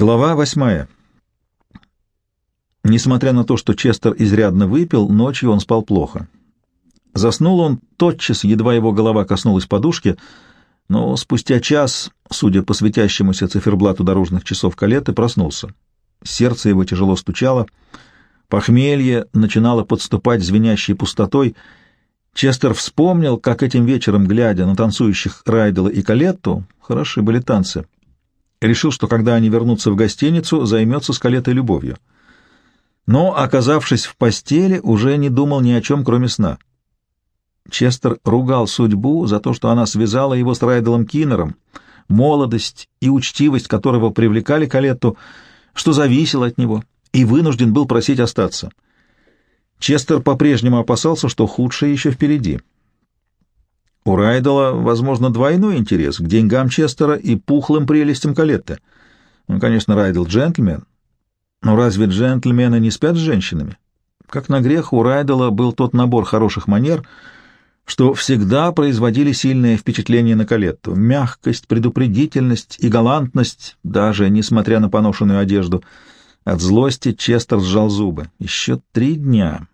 Глава восьмая. Несмотря на то, что Честер изрядно выпил, ночью он спал плохо. Заснул он тотчас, едва его голова коснулась подушки, но спустя час, судя по светящемуся циферблату дорожных часов калеты, проснулся. Сердце его тяжело стучало, похмелье начинало подступать звенящей пустотой. Честер вспомнил, как этим вечером, глядя на танцующих Райдела и Калетту, хороши были танцы, решил, что когда они вернутся в гостиницу, займется скалетой любовью. Но, оказавшись в постели, уже не думал ни о чем, кроме сна. Честер ругал судьбу за то, что она связала его с Райделом Киннером, молодость и учтивость которого привлекали Калетту, что зависело от него, и вынужден был просить остаться. Честер по-прежнему опасался, что худшее еще впереди — у Райдела, возможно, двойной интерес к деньгам Честера и пухлым прелестям Калетты. Ну, конечно, Райдел джентльмен, но разве джентльмены не спят с женщинами? Как на грех, у Райдела был тот набор хороших манер, что всегда производили сильное впечатление на Калетту. Мягкость, предупредительность и галантность, даже несмотря на поношенную одежду. От злости Честер сжал зубы. Еще три дня.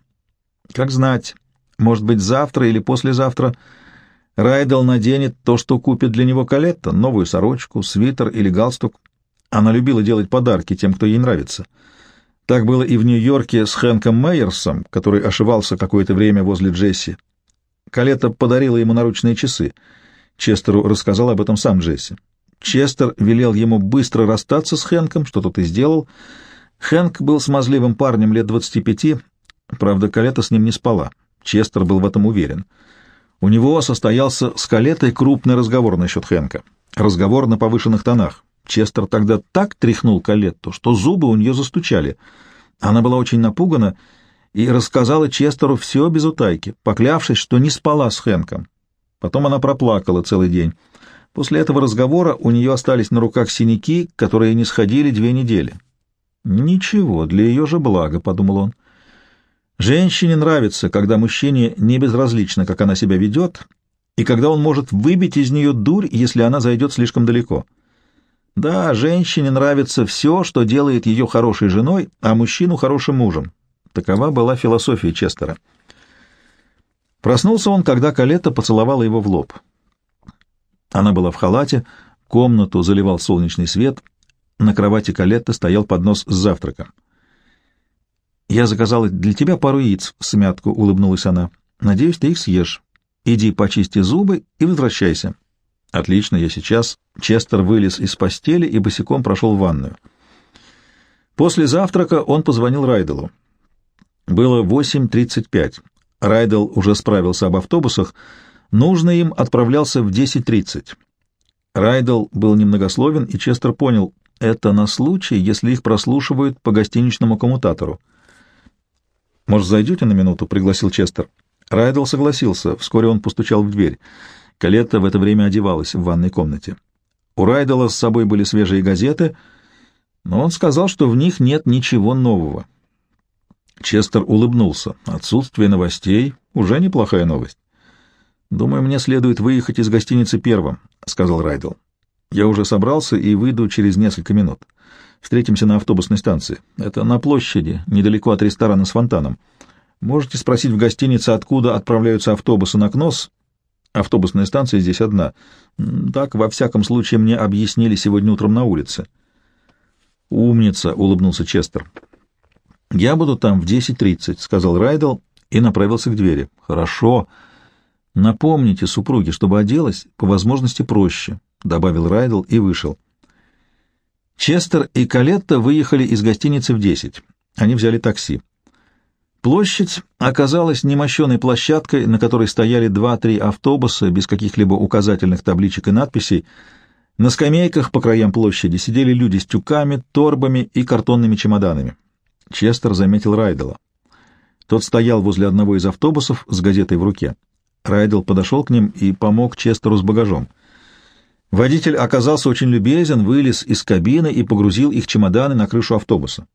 Как знать, может быть, завтра или послезавтра — Райдел наденет то, что купит для него Калетта, новую сорочку, свитер или галстук. Она любила делать подарки тем, кто ей нравится. Так было и в Нью-Йорке с Хэнком Мейерсом, который ошивался какое-то время возле Джесси. Калетта подарила ему наручные часы. Честеру рассказал об этом сам Джесси. Честер велел ему быстро расстаться с Хэнком, что тот и сделал. Хэнк был смазливым парнем лет двадцати пяти, правда, Калетта с ним не спала. Честер был в этом уверен. У него состоялся с Калетой крупный разговор насчет Хэнка. Разговор на повышенных тонах. Честер тогда так тряхнул Калетту, что зубы у нее застучали. Она была очень напугана и рассказала Честеру все без утайки, поклявшись, что не спала с Хэнком. Потом она проплакала целый день. После этого разговора у нее остались на руках синяки, которые не сходили две недели. «Ничего, для ее же блага», — подумал он. Женщине нравится, когда мужчине не безразлично, как она себя ведет, и когда он может выбить из нее дурь, если она зайдет слишком далеко. Да, женщине нравится все, что делает ее хорошей женой, а мужчину хорошим мужем. Такова была философия Честера. Проснулся он, когда Калетта поцеловала его в лоб. Она была в халате, комнату заливал солнечный свет, на кровати Калетта стоял поднос с завтраком. «Я заказала для тебя пару яиц», — смятку улыбнулась она. «Надеюсь, ты их съешь. Иди почисти зубы и возвращайся». «Отлично, я сейчас». Честер вылез из постели и босиком прошел в ванную. После завтрака он позвонил Райделу. Было 8.35. Райдел уже справился об автобусах. Нужно им отправлялся в 10.30. Райдел был немногословен, и Честер понял, это на случай, если их прослушивают по гостиничному коммутатору. «Может, зайдете на минуту?» — пригласил Честер. Райдл согласился. Вскоре он постучал в дверь. Калетта в это время одевалась в ванной комнате. У Райдела с собой были свежие газеты, но он сказал, что в них нет ничего нового. Честер улыбнулся. Отсутствие новостей — уже неплохая новость. «Думаю, мне следует выехать из гостиницы первым», — сказал Райдл. «Я уже собрался и выйду через несколько минут». Встретимся на автобусной станции. Это на площади, недалеко от ресторана с фонтаном. Можете спросить в гостинице, откуда отправляются автобусы на Кнос. Автобусная станция здесь одна. Так, во всяком случае, мне объяснили сегодня утром на улице. «Умница», — улыбнулся Честер. «Я буду там в 10.30», — сказал Райдл и направился к двери. «Хорошо. Напомните супруге, чтобы оделась по возможности проще», — добавил Райдл и вышел. Честер и Калетта выехали из гостиницы в десять. Они взяли такси. Площадь оказалась немощенной площадкой, на которой стояли два-три автобуса без каких-либо указательных табличек и надписей. На скамейках по краям площади сидели люди с тюками, торбами и картонными чемоданами. Честер заметил Райдела. Тот стоял возле одного из автобусов с газетой в руке. Райдел подошел к ним и помог Честеру с багажом. Водитель оказался очень любезен, вылез из кабины и погрузил их чемоданы на крышу автобуса.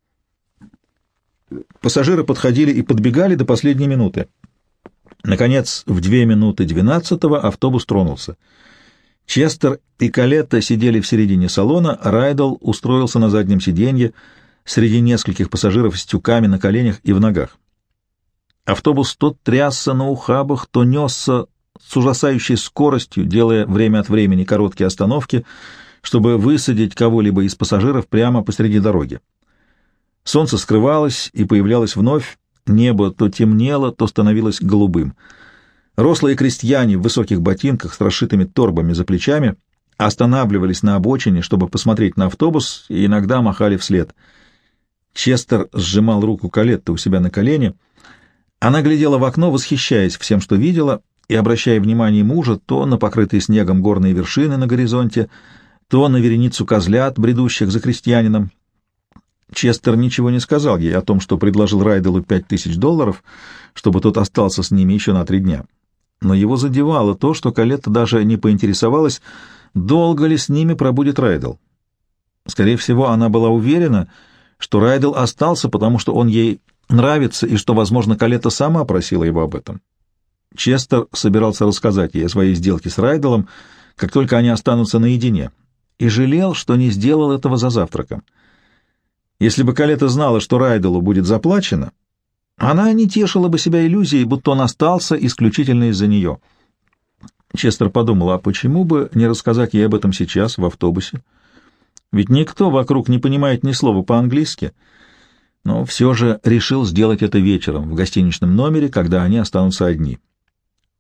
Пассажиры подходили и подбегали до последней минуты. Наконец, в две минуты двенадцатого автобус тронулся. Честер и Калетта сидели в середине салона, Райдл устроился на заднем сиденье среди нескольких пассажиров с тюками на коленях и в ногах. Автобус то трясся на ухабах, то несся с ужасающей скоростью, делая время от времени короткие остановки, чтобы высадить кого-либо из пассажиров прямо посреди дороги. Солнце скрывалось и появлялось вновь, небо то темнело, то становилось голубым. Рослые крестьяне в высоких ботинках с расшитыми торбами за плечами останавливались на обочине, чтобы посмотреть на автобус, и иногда махали вслед. Честер сжимал руку Калетта у себя на колене. Она глядела в окно, восхищаясь всем, что видела, и обращая внимание мужа то на покрытые снегом горные вершины на горизонте, то на вереницу козлят, бредущих за крестьянином, Честер ничего не сказал ей о том, что предложил Райделу пять тысяч долларов, чтобы тот остался с ними еще на три дня. Но его задевало то, что Калетта даже не поинтересовалась, долго ли с ними пробудет Райдел. Скорее всего, она была уверена, что Райдел остался, потому что он ей нравится, и что, возможно, Калетта сама просила его об этом. Честер собирался рассказать ей о своей сделке с Райделом, как только они останутся наедине, и жалел, что не сделал этого за завтраком. Если бы Калета знала, что Райделу будет заплачено, она не тешила бы себя иллюзией, будто он остался исключительно из-за нее. Честер подумал, а почему бы не рассказать ей об этом сейчас, в автобусе? Ведь никто вокруг не понимает ни слова по-английски, но все же решил сделать это вечером в гостиничном номере, когда они останутся одни.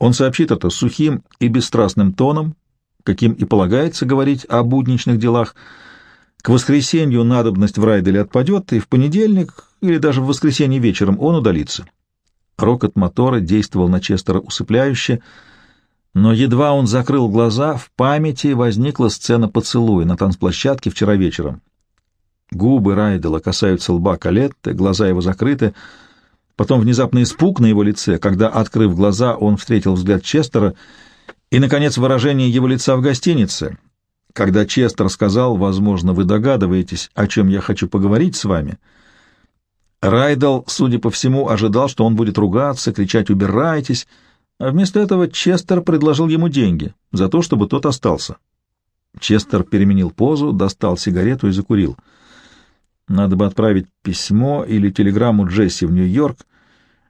Он сообщит это сухим и бесстрастным тоном, каким и полагается говорить о будничных делах, к воскресенью надобность в Райделе отпадет, и в понедельник или даже в воскресенье вечером он удалится. Рокот мотора действовал на Честера усыпляюще, но едва он закрыл глаза, в памяти возникла сцена поцелуя на танцплощадке вчера вечером. Губы Райдела касаются лба Калетты, глаза его закрыты. Потом внезапный испуг на его лице, когда, открыв глаза, он встретил взгляд Честера, и, наконец, выражение его лица в гостинице — когда Честер сказал, возможно, вы догадываетесь, о чем я хочу поговорить с вами, Райдел, судя по всему, ожидал, что он будет ругаться, кричать «убирайтесь», а вместо этого Честер предложил ему деньги за то, чтобы тот остался. Честер переменил позу, достал сигарету и закурил. Надо бы отправить письмо или телеграмму Джесси в Нью-Йорк,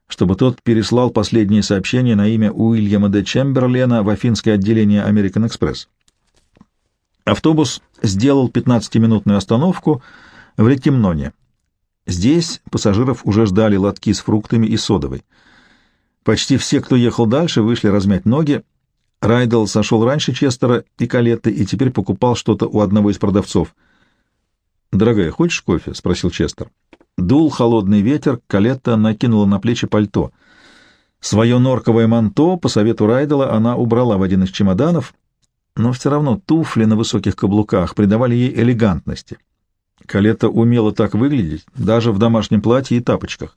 чтобы тот переслал последние сообщения на имя Уильяма Д. Чемберлена в афинское отделение American Express. Автобус сделал 15-минутную остановку в Ретимноне. Здесь пассажиров уже ждали лотки с фруктами и содовой. Почти все, кто ехал дальше, вышли размять ноги. Райдел сошел раньше Честера и Калетты и теперь покупал что-то у одного из продавцов. «Дорогая, хочешь кофе?» — спросил Честер. Дул холодный ветер, Калетта накинула на плечи пальто. Свое норковое манто, по совету Райдела, она убрала в один из чемоданов но все равно туфли на высоких каблуках придавали ей элегантности. Калета умела так выглядеть, даже в домашнем платье и тапочках.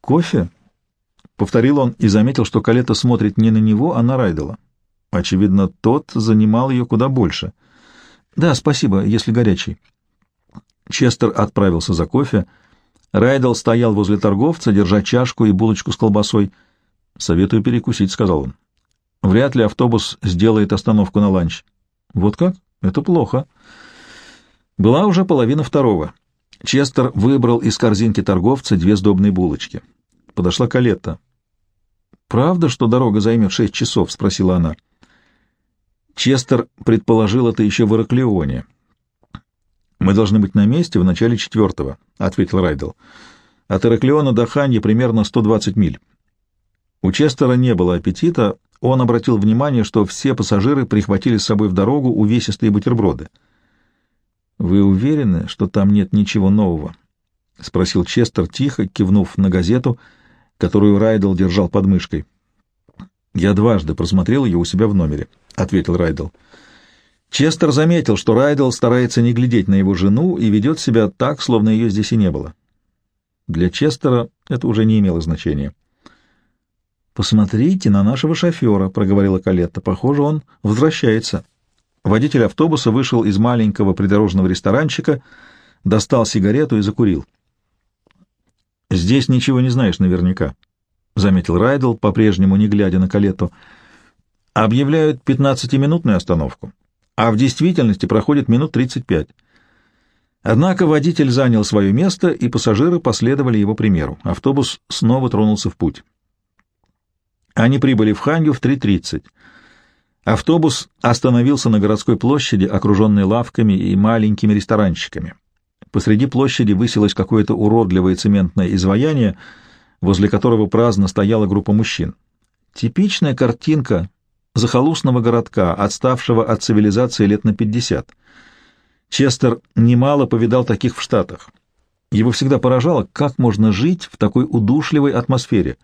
«Кофе?» — повторил он и заметил, что Калета смотрит не на него, а на Райдела. Очевидно, тот занимал ее куда больше. «Да, спасибо, если горячий». Честер отправился за кофе. Райдел стоял возле торговца, держа чашку и булочку с колбасой. «Советую перекусить», — сказал он. Вряд ли автобус сделает остановку на ланч. Вот как? Это плохо. Была уже половина второго. Честер выбрал из корзинки торговца две сдобные булочки. Подошла Калетта. «Правда, что дорога займет шесть часов?» — спросила она. Честер предположил это еще в Ираклионе. «Мы должны быть на месте в начале четвертого», — ответил Райдел. «От Ираклиона до Ханьи примерно 120 миль». У Честера не было аппетита, он обратил внимание, что все пассажиры прихватили с собой в дорогу увесистые бутерброды. «Вы уверены, что там нет ничего нового?» — спросил Честер тихо, кивнув на газету, которую Райдел держал под мышкой. «Я дважды просмотрел ее у себя в номере», — ответил Райдел. Честер заметил, что Райдел старается не глядеть на его жену и ведет себя так, словно ее здесь и не было. Для Честера это уже не имело значения. «Посмотрите на нашего шофера», — проговорила Калетта. «Похоже, он возвращается». Водитель автобуса вышел из маленького придорожного ресторанчика, достал сигарету и закурил. «Здесь ничего не знаешь наверняка», — заметил Райдл, по-прежнему не глядя на Калетту. объявляют 15-минутную остановку, а в действительности проходит минут 35. Однако водитель занял свое место, и пассажиры последовали его примеру. Автобус снова тронулся в путь. Они прибыли в Ханью в 3.30. Автобус остановился на городской площади, окруженной лавками и маленькими ресторанчиками. Посреди площади высилось какое-то уродливое цементное изваяние, возле которого праздно стояла группа мужчин. Типичная картинка захолустного городка, отставшего от цивилизации лет на 50. Честер немало повидал таких в Штатах. Его всегда поражало, как можно жить в такой удушливой атмосфере.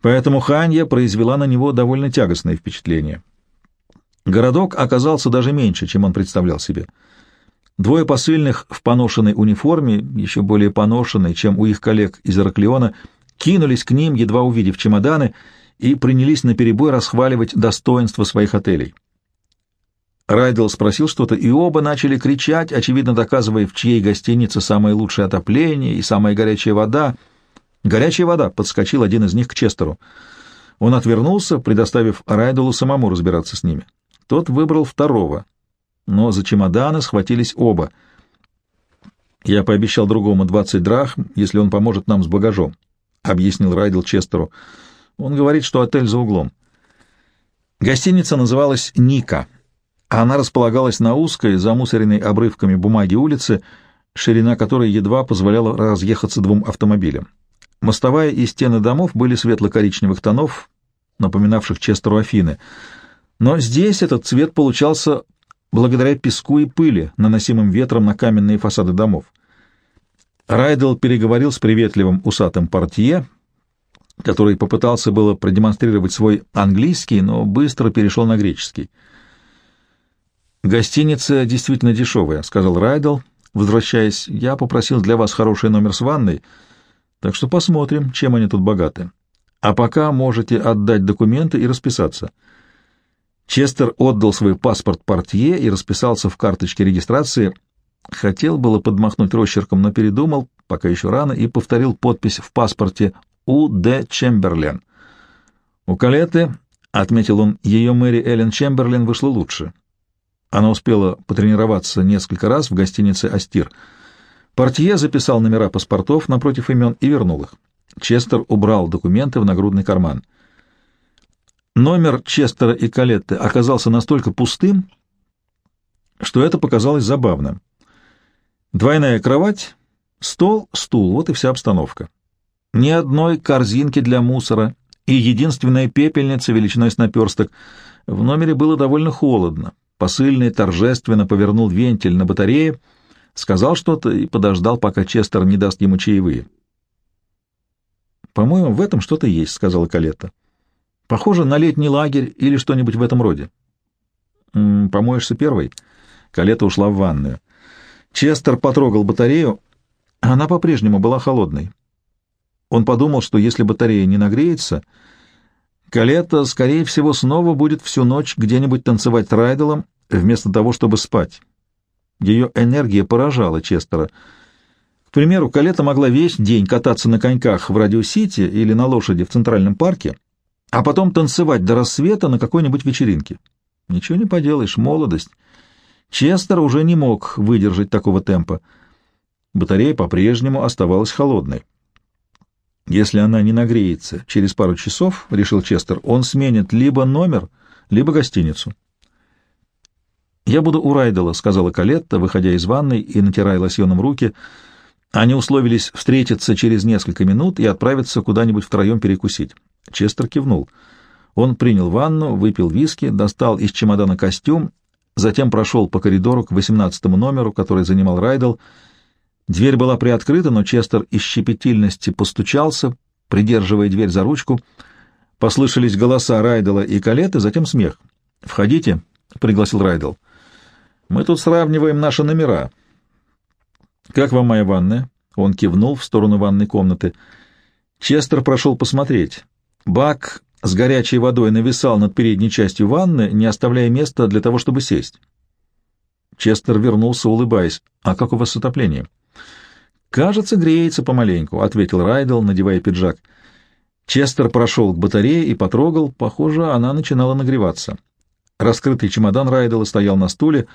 Поэтому Ханья произвела на него довольно тягостное впечатление. Городок оказался даже меньше, чем он представлял себе. Двое посыльных в поношенной униформе, еще более поношенной, чем у их коллег из Ираклиона, кинулись к ним, едва увидев чемоданы, и принялись наперебой расхваливать достоинство своих отелей. Райдел спросил что-то, и оба начали кричать, очевидно доказывая, в чьей гостинице самое лучшее отопление и самая горячая вода. «Горячая вода!» — подскочил один из них к Честеру. Он отвернулся, предоставив Райделу самому разбираться с ними. Тот выбрал второго, но за чемоданы схватились оба. «Я пообещал другому двадцать драхм, если он поможет нам с багажом», — объяснил Райдел Честеру. Он говорит, что отель за углом. Гостиница называлась «Ника». Она располагалась на узкой, замусоренной обрывками бумаги улице, ширина которой едва позволяла разъехаться двум автомобилям. Мостовая и стены домов были светло-коричневых тонов, напоминавших Честеру Афины. Но здесь этот цвет получался благодаря песку и пыли, наносимым ветром на каменные фасады домов. Райдел переговорил с приветливым усатым портье, который попытался было продемонстрировать свой английский, но быстро перешел на греческий. «Гостиница действительно дешевая», — сказал Райдел, возвращаясь. «Я попросил для вас хороший номер с ванной, так что посмотрим, чем они тут богаты. А пока можете отдать документы и расписаться». Честер отдал свой паспорт портье и расписался в карточке регистрации. Хотел было подмахнуть росчерком, но передумал, пока еще рано, и повторил подпись в паспорте у. Д. Чемберлен. У Калеты, — отметил он, — ее Мэри Эллен Чемберлен вышла лучше. Она успела потренироваться несколько раз в гостинице «Астир». Портье записал номера паспортов напротив имен и вернул их. Честер убрал документы в нагрудный карман. Номер Честера и Калетты оказался настолько пустым, что это показалось забавным. Двойная кровать, стол, стул — вот и вся обстановка ни одной корзинки для мусора и единственная пепельница величиной с наперсток. В номере было довольно холодно. Посыльный торжественно повернул вентиль на батарее, сказал что-то и подождал, пока Честер не даст ему чаевые. «По-моему, в этом что-то есть», — сказала Калетта. «Похоже на летний лагерь или что-нибудь в этом роде». «М -м, «Помоешься первой?» Калетта ушла в ванную. Честер потрогал батарею. Она по-прежнему была холодной. Он подумал, что если батарея не нагреется, Калета, скорее всего, снова будет всю ночь где-нибудь танцевать райделом, вместо того, чтобы спать. Ее энергия поражала Честера. К примеру, Калета могла весь день кататься на коньках в Радио-Сити или на лошади в Центральном парке, а потом танцевать до рассвета на какой-нибудь вечеринке. Ничего не поделаешь, молодость. Честер уже не мог выдержать такого темпа. Батарея по-прежнему оставалась холодной. Если она не нагреется через пару часов, — решил Честер, — он сменит либо номер, либо гостиницу. «Я буду у Райдела», — сказала Калетта, выходя из ванной и натирая лосьоном руки. Они условились встретиться через несколько минут и отправиться куда-нибудь втроем перекусить. Честер кивнул. Он принял ванну, выпил виски, достал из чемодана костюм, затем прошел по коридору к восемнадцатому номеру, который занимал Райдел, — Дверь была приоткрыта, но Честер из щепетильности постучался, придерживая дверь за ручку. Послышались голоса Райдела и Калеты, затем смех. «Входите», — пригласил Райдел. «Мы тут сравниваем наши номера». «Как вам моя ванная?» Он кивнул в сторону ванной комнаты. Честер прошел посмотреть. Бак с горячей водой нависал над передней частью ванны, не оставляя места для того, чтобы сесть. Честер вернулся, улыбаясь. «А как у вас с отоплением?» «Кажется, греется помаленьку», — ответил Райдел, надевая пиджак. Честер прошел к батарее и потрогал. Похоже, она начинала нагреваться. Раскрытый чемодан Райдела стоял на стуле.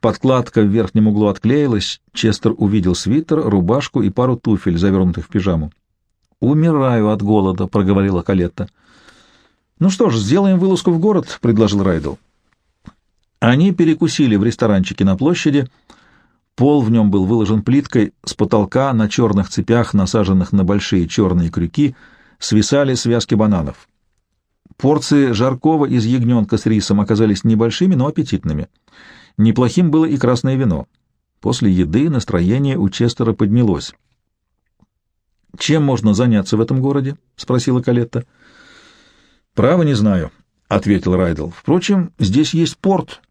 Подкладка в верхнем углу отклеилась. Честер увидел свитер, рубашку и пару туфель, завернутых в пижаму. «Умираю от голода», — проговорила Калетта. «Ну что ж, сделаем вылазку в город», — предложил Райдел. Они перекусили в ресторанчике на площади. Пол в нем был выложен плиткой, с потолка на черных цепях, насаженных на большие черные крюки, свисали связки бананов. Порции жаркого из ягненка с рисом оказались небольшими, но аппетитными. Неплохим было и красное вино. После еды настроение у Честера поднялось. «Чем можно заняться в этом городе?» — спросила Калетта. «Право не знаю», — ответил Райдл. «Впрочем, здесь есть порт,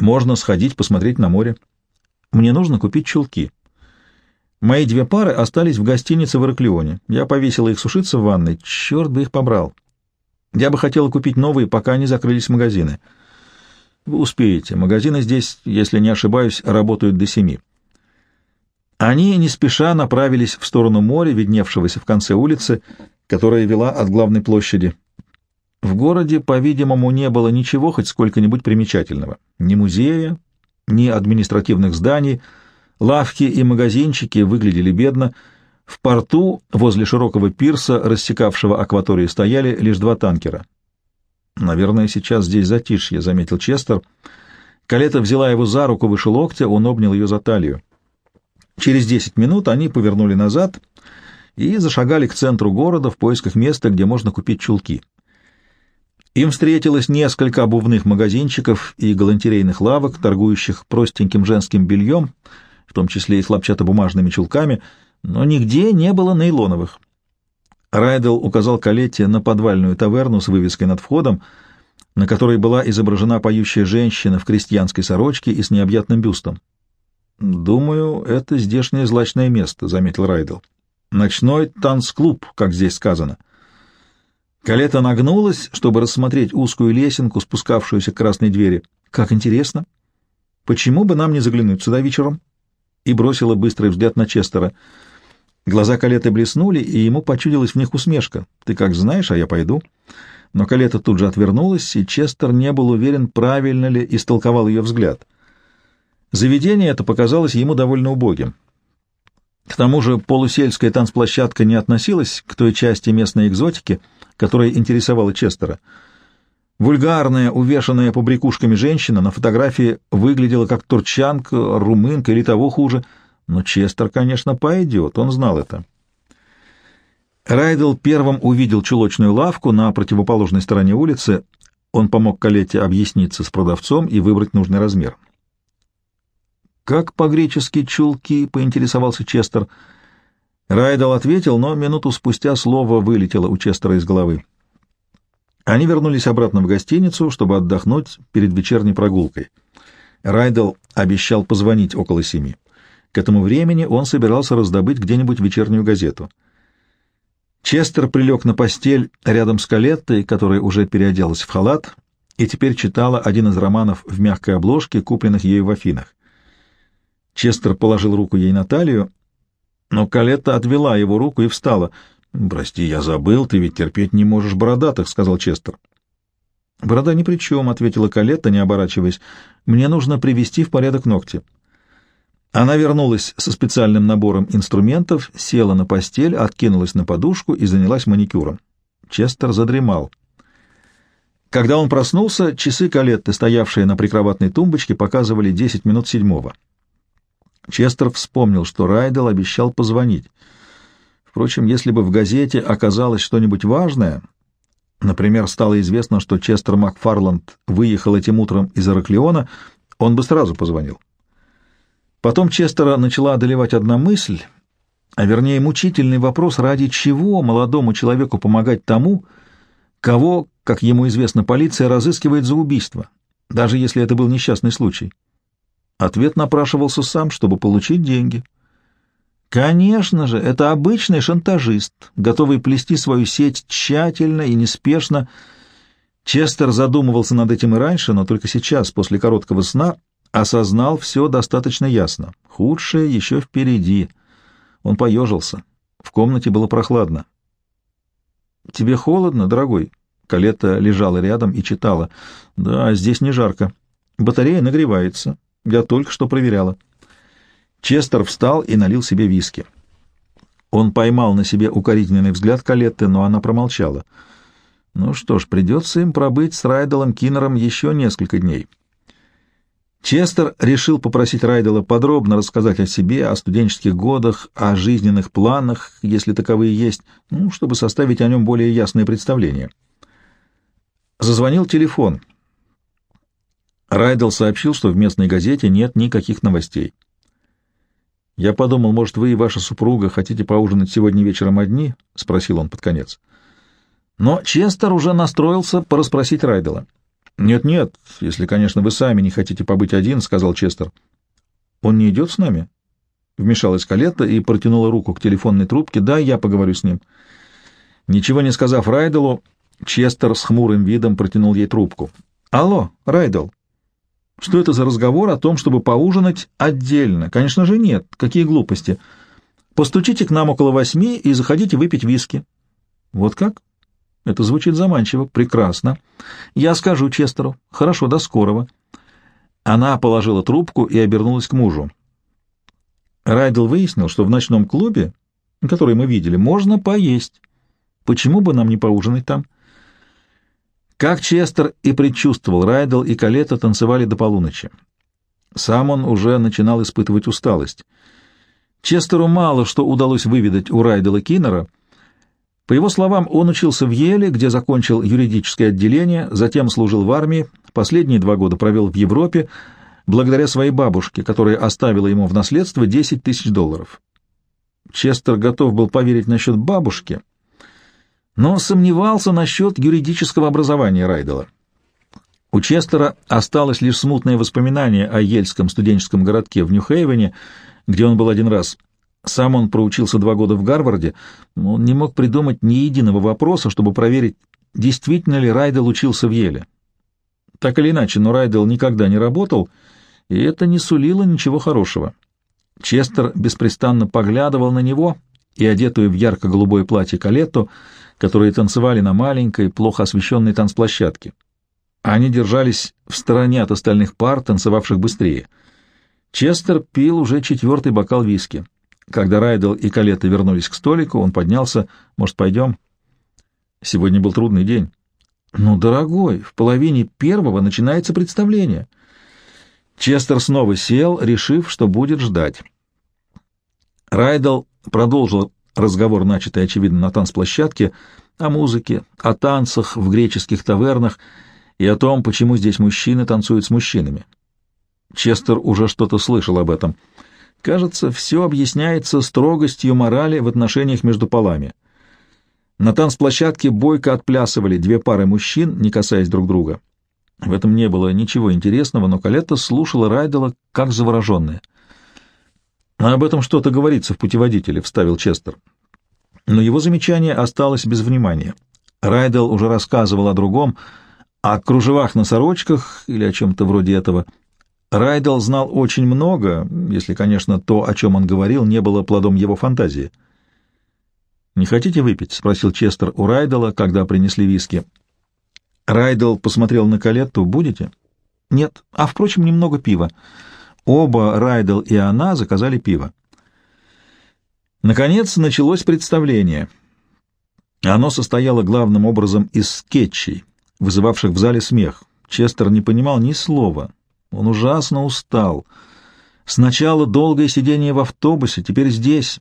можно сходить посмотреть на море. Мне нужно купить чулки. Мои две пары остались в гостинице в Ираклионе. Я повесила их сушиться в ванной. Черт бы их побрал. Я бы хотела купить новые, пока не закрылись магазины. Вы успеете. Магазины здесь, если не ошибаюсь, работают до семи. Они не спеша направились в сторону моря, видневшегося в конце улицы, которая вела от главной площади. В городе, по-видимому, не было ничего хоть сколько-нибудь примечательного. Ни музея, ни административных зданий, лавки и магазинчики выглядели бедно. В порту, возле широкого пирса, рассекавшего акваторию, стояли лишь два танкера. «Наверное, сейчас здесь затишье», — заметил Честер. Калета взяла его за руку выше локтя, он обнял ее за талию. Через десять минут они повернули назад и зашагали к центру города в поисках места, где можно купить чулки. Им встретилось несколько обувных магазинчиков и галантерейных лавок, торгующих простеньким женским бельем, в том числе и хлопчатобумажными чулками, но нигде не было нейлоновых. Райдел указал Калетте на подвальную таверну с вывеской над входом, на которой была изображена поющая женщина в крестьянской сорочке и с необъятным бюстом. «Думаю, это здешнее злачное место», — заметил Райдел. «Ночной танцклуб, как здесь сказано». Калета нагнулась, чтобы рассмотреть узкую лесенку, спускавшуюся к красной двери. «Как интересно! Почему бы нам не заглянуть сюда вечером?» И бросила быстрый взгляд на Честера. Глаза Калеты блеснули, и ему почудилась в них усмешка. «Ты как знаешь, а я пойду». Но Калета тут же отвернулась, и Честер не был уверен, правильно ли истолковал ее взгляд. Заведение это показалось ему довольно убогим. К тому же полусельская танцплощадка не относилась к той части местной экзотики, которая интересовала Честера. Вульгарная, увешанная побрякушками женщина на фотографии выглядела как турчанка, румынка или того хуже, но Честер, конечно, пойдет, он знал это. Райдел первым увидел чулочную лавку на противоположной стороне улицы. Он помог Калете объясниться с продавцом и выбрать нужный размер. «Как по-гречески чулки?» — поинтересовался Честер. Райдел ответил, но минуту спустя слово вылетело у Честера из головы. Они вернулись обратно в гостиницу, чтобы отдохнуть перед вечерней прогулкой. Райдел обещал позвонить около семи. К этому времени он собирался раздобыть где-нибудь вечернюю газету. Честер прилег на постель рядом с Калеттой, которая уже переоделась в халат и теперь читала один из романов в мягкой обложке, купленных ею в Афинах. Честер положил руку ей на талию, но Калетта отвела его руку и встала. «Прости, я забыл, ты ведь терпеть не можешь бородатых», — сказал Честер. «Борода ни при чем», — ответила Калетта, не оборачиваясь. «Мне нужно привести в порядок ногти». Она вернулась со специальным набором инструментов, села на постель, откинулась на подушку и занялась маникюром. Честер задремал. Когда он проснулся, часы Калетты, стоявшие на прикроватной тумбочке, показывали десять минут седьмого. Честер вспомнил, что Райдел обещал позвонить. Впрочем, если бы в газете оказалось что-нибудь важное, например, стало известно, что Честер Макфарланд выехал этим утром из Ираклиона, он бы сразу позвонил. Потом Честера начала одолевать одна мысль, а вернее мучительный вопрос, ради чего молодому человеку помогать тому, кого, как ему известно, полиция разыскивает за убийство, даже если это был несчастный случай. Ответ напрашивался сам, чтобы получить деньги. Конечно же, это обычный шантажист, готовый плести свою сеть тщательно и неспешно. Честер задумывался над этим и раньше, но только сейчас, после короткого сна, осознал все достаточно ясно. Худшее еще впереди. Он поежился. В комнате было прохладно. «Тебе холодно, дорогой?» Калетта лежала рядом и читала. «Да, здесь не жарко. Батарея нагревается. Я только что проверяла». Честер встал и налил себе виски. Он поймал на себе укоризненный взгляд Калетты, но она промолчала. Ну что ж, придется им пробыть с Райделом Киннером еще несколько дней. Честер решил попросить Райдела подробно рассказать о себе, о студенческих годах, о жизненных планах, если таковые есть, ну, чтобы составить о нем более ясное представление. Зазвонил телефон. Райдел сообщил, что в местной газете нет никаких новостей. «Я подумал, может, вы и ваша супруга хотите поужинать сегодня вечером одни?» — спросил он под конец. Но Честер уже настроился порасспросить Райдела. «Нет-нет, если, конечно, вы сами не хотите побыть один», — сказал Честер. «Он не идет с нами?» Вмешалась Калетта и протянула руку к телефонной трубке. «Да, я поговорю с ним». Ничего не сказав Райделу, Честер с хмурым видом протянул ей трубку. «Алло, Райдел, что это за разговор о том, чтобы поужинать отдельно? Конечно же нет. Какие глупости. Постучите к нам около восьми и заходите выпить виски». «Вот как?» Это звучит заманчиво. Прекрасно. Я скажу Честеру. Хорошо, до скорого. Она положила трубку и обернулась к мужу. Райдел выяснил, что в ночном клубе, который мы видели, можно поесть. Почему бы нам не поужинать там? Как Честер и предчувствовал, Райдел и Калета танцевали до полуночи. Сам он уже начинал испытывать усталость. Честеру мало что удалось выведать у Райдела Киннера — по его словам, он учился в Еле, где закончил юридическое отделение, затем служил в армии, последние два года провел в Европе, благодаря своей бабушке, которая оставила ему в наследство 10 тысяч долларов. Честер готов был поверить насчет бабушки, но сомневался насчет юридического образования Райдела. У Честера осталось лишь смутное воспоминание о ельском студенческом городке в Нью-Хейвене, где он был один раз – сам он проучился два года в Гарварде, но он не мог придумать ни единого вопроса, чтобы проверить, действительно ли Райдел учился в Еле. Так или иначе, но Райдел никогда не работал, и это не сулило ничего хорошего. Честер беспрестанно поглядывал на него и одетую в ярко-голубое платье Калетту, которые танцевали на маленькой, плохо освещенной танцплощадке. Они держались в стороне от остальных пар, танцевавших быстрее. Честер пил уже четвертый бокал виски. Когда Райдел и Калета вернулись к столику, он поднялся. «Может, пойдем?» Сегодня был трудный день. «Ну, дорогой, в половине первого начинается представление». Честер снова сел, решив, что будет ждать. Райдел продолжил разговор, начатый, очевидно, на танцплощадке, о музыке, о танцах в греческих тавернах и о том, почему здесь мужчины танцуют с мужчинами. Честер уже что-то слышал об этом — Кажется, все объясняется строгостью морали в отношениях между полами. На танцплощадке бойко отплясывали две пары мужчин, не касаясь друг друга. В этом не было ничего интересного, но Калетта слушала Райдела как завороженная. «А об этом что-то говорится в путеводителе», — вставил Честер. Но его замечание осталось без внимания. Райдел уже рассказывал о другом, о кружевах на сорочках или о чем-то вроде этого — Райдел знал очень много, если, конечно, то, о чем он говорил, не было плодом его фантазии. «Не хотите выпить?» — спросил Честер у Райдела, когда принесли виски. Райдел посмотрел на Калетту. «Будете?» «Нет. А, впрочем, немного пива». Оба, Райдел и она, заказали пиво. Наконец началось представление. Оно состояло главным образом из скетчей, вызывавших в зале смех. Честер не понимал ни слова — он ужасно устал. Сначала долгое сидение в автобусе, теперь здесь.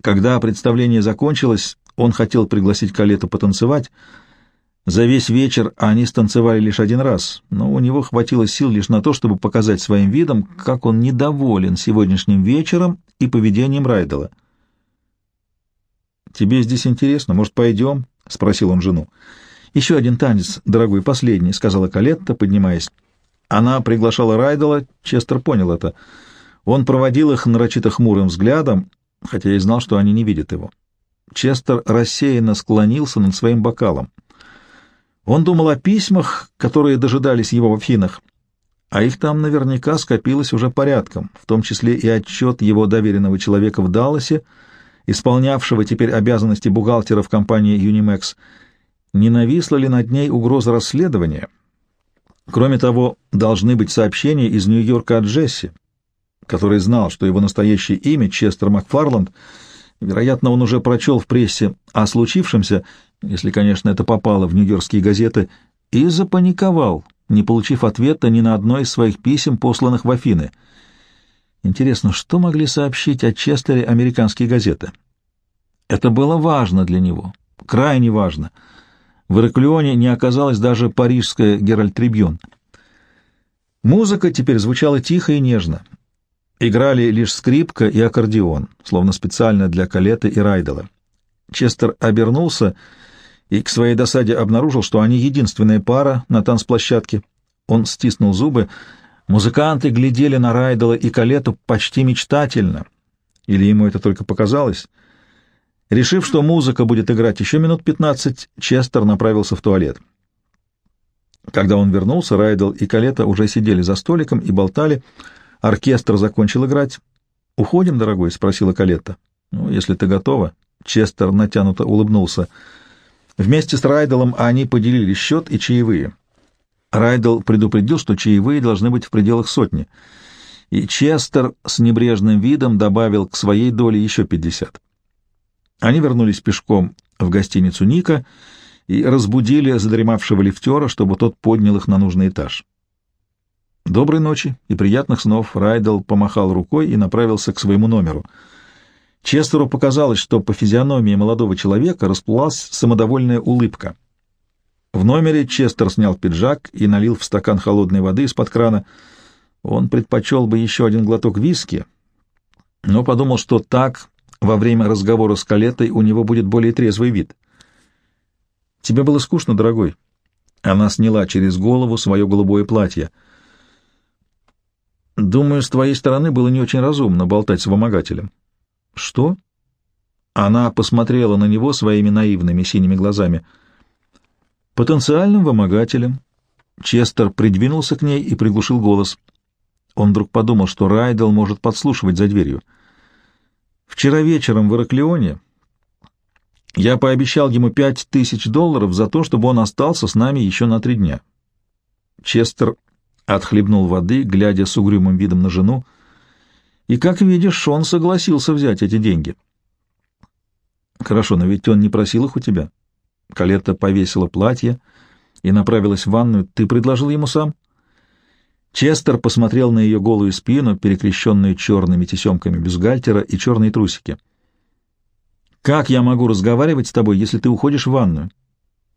Когда представление закончилось, он хотел пригласить Калету потанцевать. За весь вечер они станцевали лишь один раз, но у него хватило сил лишь на то, чтобы показать своим видом, как он недоволен сегодняшним вечером и поведением Райдела. «Тебе здесь интересно? Может, пойдем?» — спросил он жену. «Еще один танец, дорогой, последний», — сказала Калетта, поднимаясь. Она приглашала Райдела, Честер понял это. Он проводил их нарочито хмурым взглядом, хотя и знал, что они не видят его. Честер рассеянно склонился над своим бокалом. Он думал о письмах, которые дожидались его в Афинах, а их там наверняка скопилось уже порядком, в том числе и отчет его доверенного человека в Далласе исполнявшего теперь обязанности бухгалтера в компании Unimax, не нависла ли над ней угроза расследования? Кроме того, должны быть сообщения из Нью-Йорка от Джесси, который знал, что его настоящее имя Честер Макфарланд, вероятно, он уже прочел в прессе о случившемся, если, конечно, это попало в нью-йоркские газеты, и запаниковал, не получив ответа ни на одно из своих писем, посланных в Афины. Интересно, что могли сообщить о Честере американские газеты? Это было важно для него, крайне важно. В Ираклионе не оказалось даже парижская Геральт Трибьюн. Музыка теперь звучала тихо и нежно. Играли лишь скрипка и аккордеон, словно специально для Калеты и Райдела. Честер обернулся к своей досаде обнаружил, что они единственная пара на танцплощадке. Он стиснул зубы. Музыканты глядели на Райдела и Калету почти мечтательно. Или ему это только показалось? Решив, что музыка будет играть еще минут пятнадцать, Честер направился в туалет. Когда он вернулся, Райдел и Калета уже сидели за столиком и болтали, — Оркестр закончил играть. «Уходим, дорогой?» — спросила Калетта. «Ну, если ты готова». Честер натянуто улыбнулся. Вместе с Райделом они поделили счет и чаевые. Райдел предупредил, что чаевые должны быть в пределах сотни, и Честер с небрежным видом добавил к своей доле еще пятьдесят. Они вернулись пешком в гостиницу Ника и разбудили задремавшего лифтера, чтобы тот поднял их на нужный этаж. «Доброй ночи и приятных снов!» Райдел помахал рукой и направился к своему номеру. Честеру показалось, что по физиономии молодого человека расплылась самодовольная улыбка. В номере Честер снял пиджак и налил в стакан холодной воды из-под крана. Он предпочел бы еще один глоток виски, но подумал, что так во время разговора с Калетой у него будет более трезвый вид. «Тебе было скучно, дорогой?» Она сняла через голову свое голубое платье — Думаю, с твоей стороны было не очень разумно болтать с вымогателем. Что? Она посмотрела на него своими наивными синими глазами. Потенциальным вымогателем. Честер придвинулся к ней и приглушил голос. Он вдруг подумал, что Райдел может подслушивать за дверью. Вчера вечером в Ираклионе я пообещал ему пять тысяч долларов за то, чтобы он остался с нами еще на три дня. Честер отхлебнул воды, глядя с угрюмым видом на жену, и, как видишь, он согласился взять эти деньги. Хорошо, но ведь он не просил их у тебя. Калетта повесила платье и направилась в ванную. Ты предложил ему сам? Честер посмотрел на ее голую спину, перекрещенную черными тесемками бюстгальтера и черные трусики. «Как я могу разговаривать с тобой, если ты уходишь в ванную?»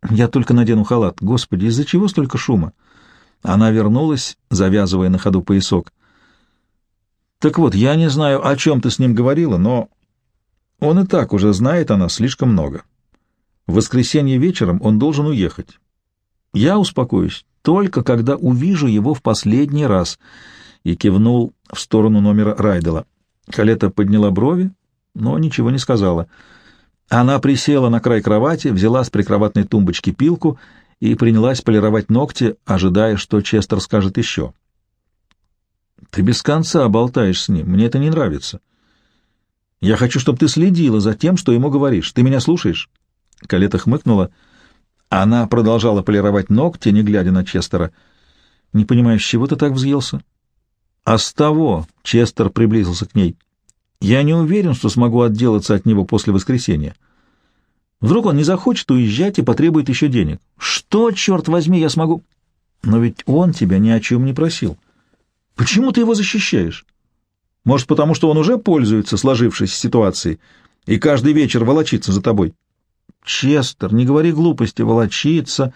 «Я только надену халат. Господи, из-за чего столько шума?» Она вернулась, завязывая на ходу поясок. «Так вот, я не знаю, о чем ты с ним говорила, но он и так уже знает о нас слишком много. В воскресенье вечером он должен уехать. Я успокоюсь только когда увижу его в последний раз» и кивнул в сторону номера Райдела. Калета подняла брови, но ничего не сказала. Она присела на край кровати, взяла с прикроватной тумбочки пилку и принялась полировать ногти, ожидая, что Честер скажет еще. «Ты без конца болтаешь с ним, мне это не нравится. Я хочу, чтобы ты следила за тем, что ему говоришь. Ты меня слушаешь?» Калета хмыкнула. Она продолжала полировать ногти, не глядя на Честера. «Не понимаешь, с чего ты так взъелся?» «А с того!» — Честер приблизился к ней. «Я не уверен, что смогу отделаться от него после воскресенья». Вдруг он не захочет уезжать и потребует еще денег. Что, черт возьми, я смогу? Но ведь он тебя ни о чем не просил. Почему ты его защищаешь? Может, потому что он уже пользуется сложившейся ситуацией и каждый вечер волочится за тобой? Честер, не говори глупости, волочится.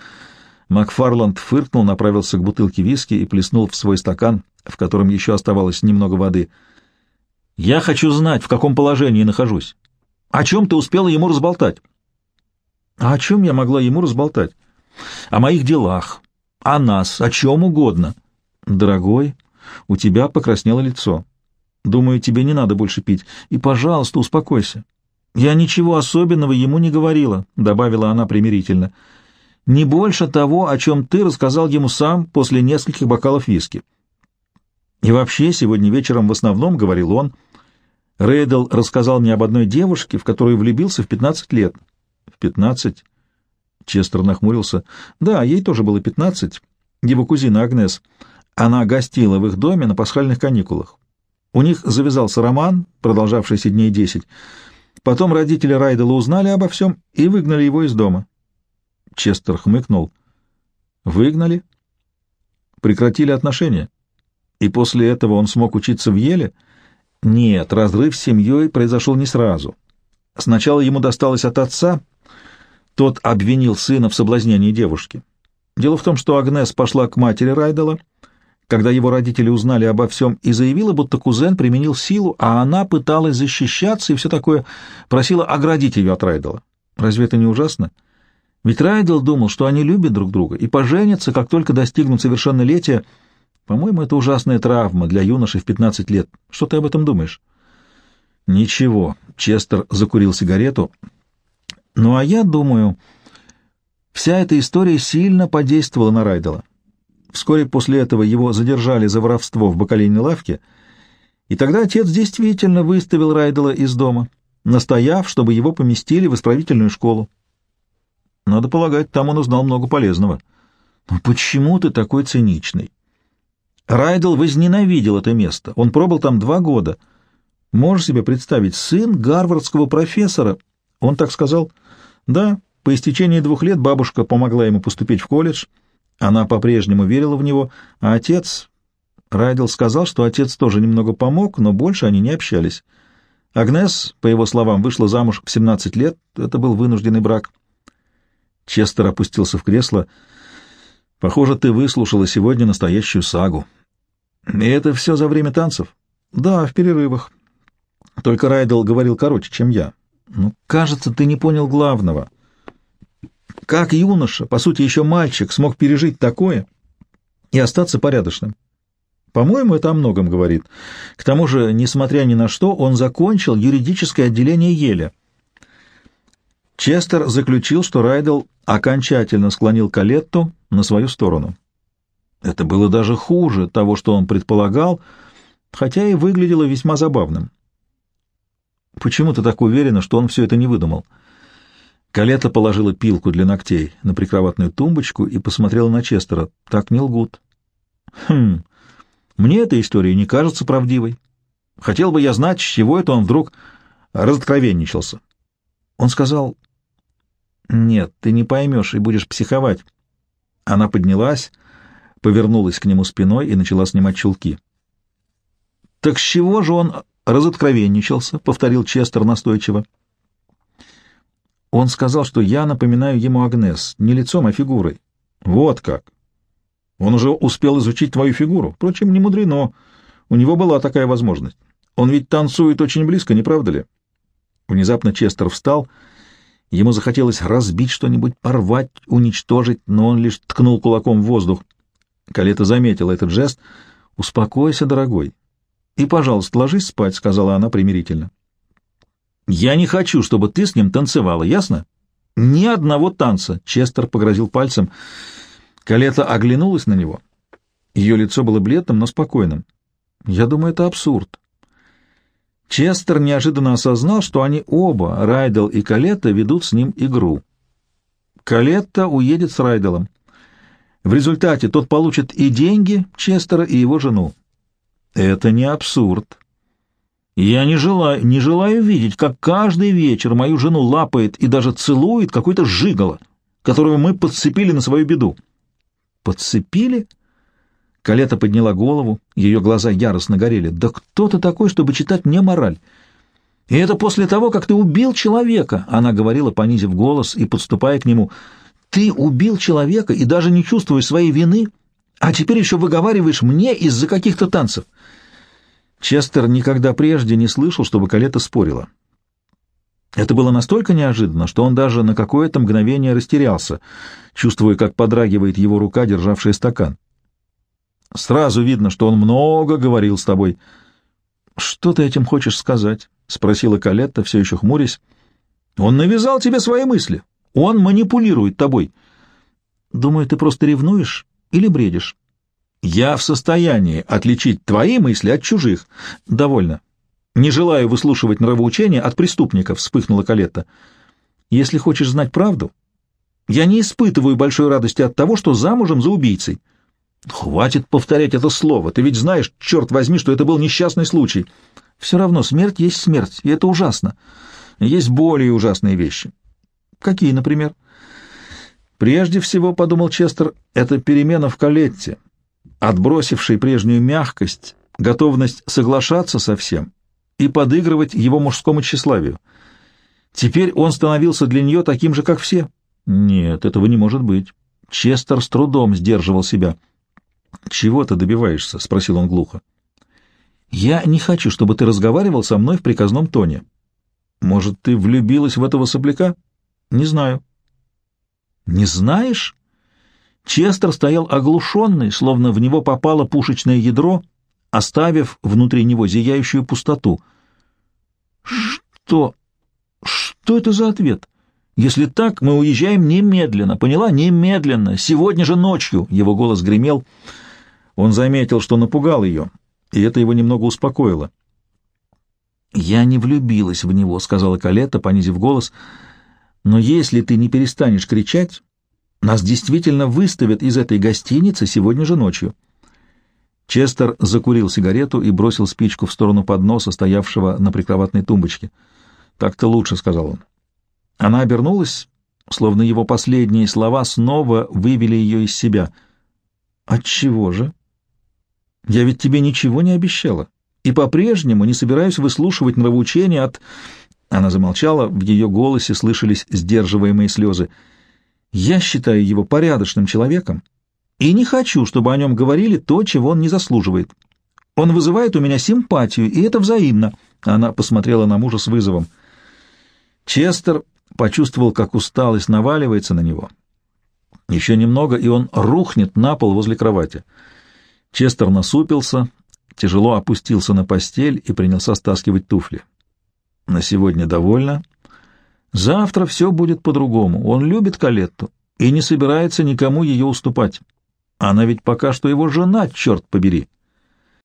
Макфарланд фыркнул, направился к бутылке виски и плеснул в свой стакан, в котором еще оставалось немного воды. Я хочу знать, в каком положении нахожусь. О чем ты успела ему разболтать? А о чем я могла ему разболтать? О моих делах, о нас, о чем угодно. Дорогой, у тебя покраснело лицо. Думаю, тебе не надо больше пить. И, пожалуйста, успокойся. Я ничего особенного ему не говорила, — добавила она примирительно. Не больше того, о чем ты рассказал ему сам после нескольких бокалов виски. И вообще, сегодня вечером в основном, — говорил он, Рейдл рассказал мне об одной девушке, в которую влюбился в 15 лет. В 15? Честер нахмурился. Да, ей тоже было 15. Его кузина Агнес. Она гостила в их доме на пасхальных каникулах. У них завязался роман, продолжавшийся дней десять. Потом родители Райдела узнали обо всем и выгнали его из дома. Честер хмыкнул. «Выгнали? Прекратили отношения? И после этого он смог учиться в Еле?» Нет, разрыв с семьей произошел не сразу. Сначала ему досталось от отца, тот обвинил сына в соблазнении девушки. Дело в том, что Агнес пошла к матери Райдела, когда его родители узнали обо всем, и заявила, будто кузен применил силу, а она пыталась защищаться и все такое, просила оградить ее от Райдела. Разве это не ужасно? Ведь Райдел думал, что они любят друг друга и поженятся, как только достигнут совершеннолетия, по-моему, это ужасная травма для юноши в 15 лет. Что ты об этом думаешь? Ничего. Честер закурил сигарету. Ну, а я думаю, вся эта история сильно подействовала на Райдела. Вскоре после этого его задержали за воровство в бакалейной лавке, и тогда отец действительно выставил Райдела из дома, настояв, чтобы его поместили в исправительную школу. Надо полагать, там он узнал много полезного. Но почему ты такой циничный? Райдел возненавидел это место. Он пробыл там два года. Можешь себе представить, сын гарвардского профессора? Он так сказал? Да, по истечении двух лет бабушка помогла ему поступить в колледж. Она по-прежнему верила в него, а отец... Райдел сказал, что отец тоже немного помог, но больше они не общались. Агнес, по его словам, вышла замуж в 17 лет. Это был вынужденный брак. Честер опустился в кресло. Похоже, ты выслушала сегодня настоящую сагу. И это все за время танцев? Да, в перерывах. Только Райдел говорил короче, чем я. Ну, кажется, ты не понял главного. Как юноша, по сути, еще мальчик, смог пережить такое и остаться порядочным? По-моему, это о многом говорит. К тому же, несмотря ни на что, он закончил юридическое отделение Еля. Честер заключил, что Райдел окончательно склонил Калетту на свою сторону. Это было даже хуже того, что он предполагал, хотя и выглядело весьма забавным. Почему ты так уверена, что он все это не выдумал? Калета положила пилку для ногтей на прикроватную тумбочку и посмотрела на Честера. Так не лгут. Хм, мне эта история не кажется правдивой. Хотел бы я знать, с чего это он вдруг разоткровенничался. Он сказал, «Нет, ты не поймешь и будешь психовать». Она поднялась, повернулась к нему спиной и начала снимать чулки. «Так с чего же он разоткровенничался?» — повторил Честер настойчиво. Он сказал, что я напоминаю ему Агнес, не лицом, а фигурой. «Вот как!» Он уже успел изучить твою фигуру. Впрочем, не мудрено. У него была такая возможность. Он ведь танцует очень близко, не правда ли? Внезапно Честер встал — Ему захотелось разбить что-нибудь, порвать, уничтожить, но он лишь ткнул кулаком в воздух. Калета заметила этот жест. «Успокойся, дорогой. И, пожалуйста, ложись спать», — сказала она примирительно. «Я не хочу, чтобы ты с ним танцевала, ясно?» «Ни одного танца», — Честер погрозил пальцем. Калета оглянулась на него. Ее лицо было бледным, но спокойным. «Я думаю, это абсурд. Честер неожиданно осознал, что они оба, Райдел и Калетта, ведут с ним игру. Калетта уедет с Райделом. В результате тот получит и деньги Честера, и его жену. Это не абсурд. Я не желаю, не желаю видеть, как каждый вечер мою жену лапает и даже целует какой-то жигало, которого мы подцепили на свою беду. Подцепили? — Калета подняла голову, ее глаза яростно горели. «Да кто ты такой, чтобы читать мне мораль?» «И это после того, как ты убил человека!» Она говорила, понизив голос и подступая к нему. «Ты убил человека и даже не чувствуешь своей вины, а теперь еще выговариваешь мне из-за каких-то танцев!» Честер никогда прежде не слышал, чтобы Калета спорила. Это было настолько неожиданно, что он даже на какое-то мгновение растерялся, чувствуя, как подрагивает его рука, державшая стакан. Сразу видно, что он много говорил с тобой. — Что ты этим хочешь сказать? — спросила Калетта, все еще хмурясь. — Он навязал тебе свои мысли. Он манипулирует тобой. Думаю, ты просто ревнуешь или бредишь? Я в состоянии отличить твои мысли от чужих. Довольно. «Не желаю выслушивать нравоучения от преступников», — вспыхнула Калетта. «Если хочешь знать правду, я не испытываю большой радости от того, что замужем за убийцей». «Хватит повторять это слово. Ты ведь знаешь, черт возьми, что это был несчастный случай. Все равно смерть есть смерть, и это ужасно. Есть более ужасные вещи». «Какие, например?» «Прежде всего, — подумал Честер, — это перемена в Калетте, отбросившей прежнюю мягкость, готовность соглашаться со всем и подыгрывать его мужскому тщеславию. Теперь он становился для нее таким же, как все. Нет, этого не может быть. Честер с трудом сдерживал себя. «Чего ты добиваешься?» — спросил он глухо. «Я не хочу, чтобы ты разговаривал со мной в приказном тоне. Может, ты влюбилась в этого сопляка? Не знаю». «Не знаешь?» Честер стоял оглушенный, словно в него попало пушечное ядро, оставив внутри него зияющую пустоту. «Что? Что это за ответ? Если так, мы уезжаем немедленно, поняла? Немедленно, сегодня же ночью!» Его голос гремел. Он заметил, что напугал ее, и это его немного успокоило. «Я не влюбилась в него», — сказала Калетта, понизив голос, — «но если ты не перестанешь кричать, нас действительно выставят из этой гостиницы сегодня же ночью. Честер закурил сигарету и бросил спичку в сторону подноса, стоявшего на прикроватной тумбочке. «Так-то лучше», — сказал он. Она обернулась, словно его последние слова снова вывели ее из себя. «Отчего же? Я ведь тебе ничего не обещала, и по-прежнему не собираюсь выслушивать нравоучения от...» Она замолчала, в ее голосе слышались сдерживаемые слезы — я считаю его порядочным человеком и не хочу, чтобы о нем говорили то, чего он не заслуживает. Он вызывает у меня симпатию, и это взаимно. Она посмотрела на мужа с вызовом. Честер почувствовал, как усталость наваливается на него. Еще немного, и он рухнет на пол возле кровати. Честер насупился, тяжело опустился на постель и принялся стаскивать туфли. На сегодня довольно. Завтра все будет по-другому. Он любит Калетту и не собирается никому ее уступать. Она ведь пока что его жена, черт побери.